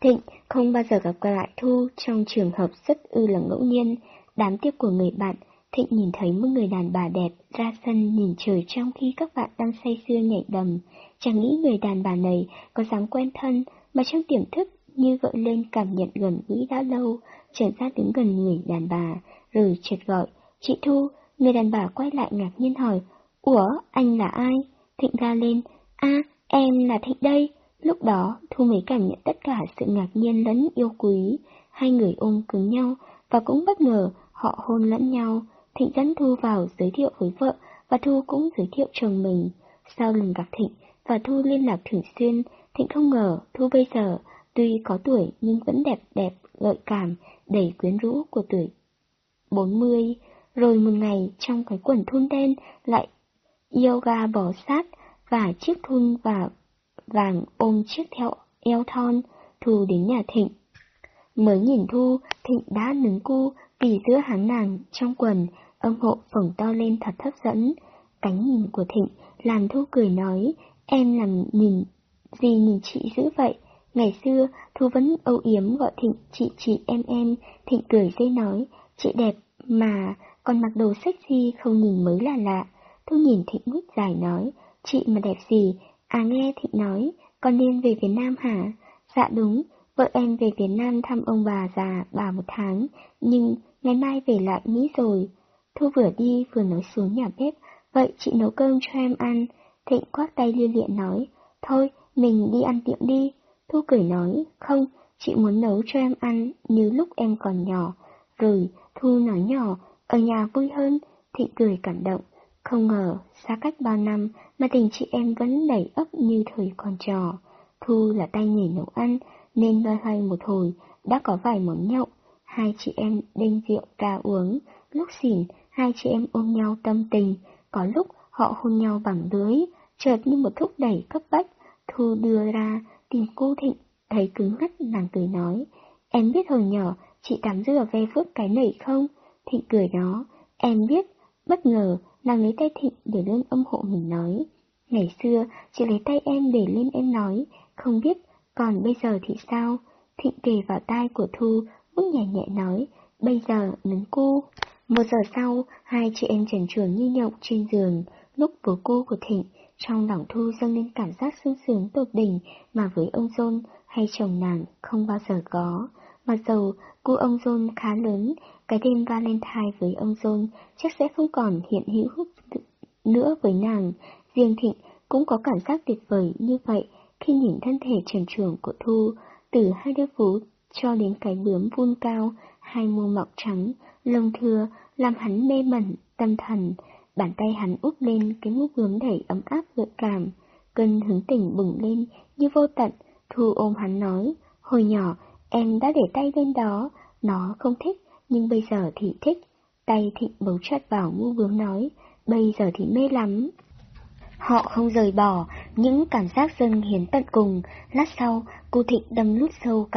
Speaker 1: Thịnh không bao giờ gặp lại Thu trong trường hợp rất ư là ngẫu nhiên, đám tiệc của người bạn, Thịnh nhìn thấy một người đàn bà đẹp ra sân nhìn trời trong khi các bạn đang say sưa nhảy đầm, chẳng nghĩ người đàn bà này có dám quen thân, mà trong tiềm thức như gợi lên cảm nhận gần gũi đã lâu, trở ra đứng gần người đàn bà, rồi chợt gọi, chị Thu, người đàn bà quay lại ngạc nhiên hỏi, Ủa, anh là ai? Thịnh ra lên, a em là Thịnh đây. Lúc đó, Thu mới cảm nhận tất cả sự ngạc nhiên lẫn yêu quý. Hai người ôm cứng nhau, và cũng bất ngờ họ hôn lẫn nhau. Thịnh dẫn Thu vào giới thiệu với vợ, và Thu cũng giới thiệu chồng mình. Sau lần gặp Thịnh, và Thu liên lạc thường xuyên, Thịnh không ngờ Thu bây giờ, tuy có tuổi nhưng vẫn đẹp đẹp, gợi cảm, đầy quyến rũ của tuổi 40. Rồi một ngày, trong cái quần thun đen, lại yoga bò sát và chiếc thun và vàng ôm chiếc theo eo thon, Thu đến nhà Thịnh. Mới nhìn Thu, Thịnh đã nứng cu vì giữa hắn nàng trong quần âm hộ phồng to lên thật hấp dẫn. Cánh nhìn của Thịnh làm Thu cười nói, em làm nhìn gì nhìn chị dữ vậy? Ngày xưa, Thu vẫn âu yếm gọi Thịnh chị chị em em, Thịnh cười dây nói, chị đẹp mà, còn mặc đồ sexy không nhìn mới là lạ. Thu nhìn Thịnh mút dài nói, chị mà đẹp gì? À nghe Thịnh nói, con nên về Việt Nam hả? Dạ đúng, vợ em về Việt Nam thăm ông bà già bà một tháng, nhưng ngày mai về lại Mỹ rồi. Thu vừa đi vừa nói xuống nhà bếp, vậy chị nấu cơm cho em ăn. Thịnh quát tay lia liện nói, thôi, mình đi ăn tiệm đi. Thu cười nói, không, chị muốn nấu cho em ăn như lúc em còn nhỏ. Rồi, Thu nói nhỏ, ở nhà vui hơn, Thịnh cười cảm động. Không ngờ, xa cách bao năm mà tình chị em vẫn đầy ấp như thời còn trò. Thu là tay nghề nấu ăn, nên loay hoay một hồi, đã có vài món nhậu. Hai chị em đinh rượu ca uống, lúc xỉn, hai chị em ôm nhau tâm tình, có lúc họ hôn nhau bằng lưới, chợt như một thúc đẩy cấp bách, Thu đưa ra tìm cô Thịnh, thấy cứng ngắt nàng cười nói, em biết hồi nhỏ chị tắm rửa ve vuốt cái nảy không? Thịnh cười đó, em biết, bất ngờ nàng lấy tay Thịnh để lên âm hộ mình nói, ngày xưa chị lấy tay em để lên em nói, không biết, còn bây giờ thì sao? Thịnh kề vào tai của Thu, bước nhẹ nhẹ nói, bây giờ nấn cô. Một giờ sau, hai chị em trần trường như nhộng trên giường, lúc bố cô của Thịnh, trong lòng Thu dâng lên cảm giác sung sướng tột đỉnh mà với ông John hay chồng nàng không bao giờ có. Mặc dầu cô ông John khá lớn, cái đêm Valentine với ông John chắc sẽ không còn hiện hữu nữa với nàng. Riêng Thịnh cũng có cảm giác tuyệt vời như vậy khi nhìn thân thể trần trưởng của Thu, từ hai đứa vú cho đến cái bướm vun cao, hai mông mọc trắng, lông thưa, làm hắn mê mẩn, tâm thần. Bàn tay hắn úp lên cái mũ bướm đầy ấm áp gợi cảm, cơn hứng tỉnh bừng lên như vô tận, Thu ôm hắn nói, hồi nhỏ em đã để tay lên đó, nó không thích, nhưng bây giờ thì thích. Tay thịnh bấu chặt vào mu bướm nói, bây giờ thì mê lắm. Họ không rời bỏ, những cảm giác dâng hiến tận cùng, lát sau, cô thịnh đâm lút sâu cả.